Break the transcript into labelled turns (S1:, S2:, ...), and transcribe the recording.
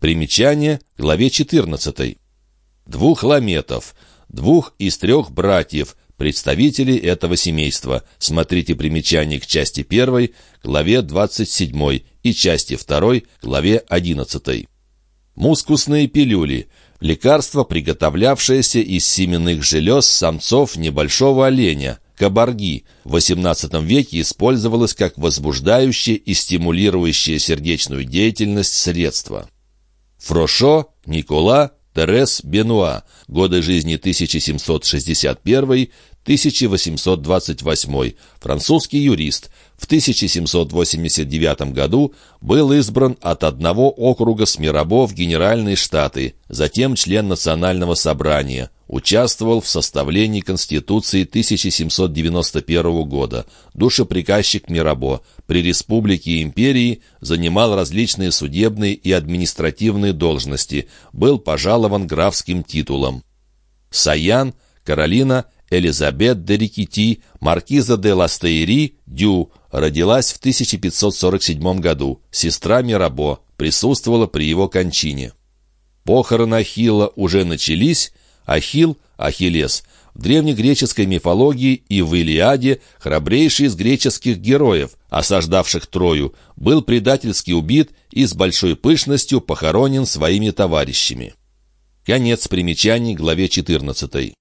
S1: Примечание главе 14. Двух ламетов, двух из трех братьев, представителей этого семейства. Смотрите примечание к части 1, главе 27 и части 2, главе 11. Мускусные пилюли – лекарство, приготовлявшееся из семенных желез самцов небольшого оленя, кабарги, в XVIII веке использовалось как возбуждающее и стимулирующее сердечную деятельность средство. Фрошо, Никола, Терес Бенуа, годы жизни 1761-1828, французский юрист, в 1789 году был избран от одного округа Смирабо в Генеральные Штаты, затем член Национального собрания, участвовал в составлении Конституции 1791 года, душеприказчик Мирабо, при республике и империи занимал различные судебные и административные должности, был пожалован графским титулом. Саян, Каролина, Элизабет де Рикити, маркиза де Ластейри, Дю, родилась в 1547 году, сестра Мирабо, присутствовала при его кончине. Похороны Ахилла уже начались, Ахилл, Ахиллес, в древнегреческой мифологии и в Илиаде храбрейший из греческих героев, осаждавших Трою, был предательски убит и с большой пышностью похоронен своими товарищами. Конец примечаний главе 14.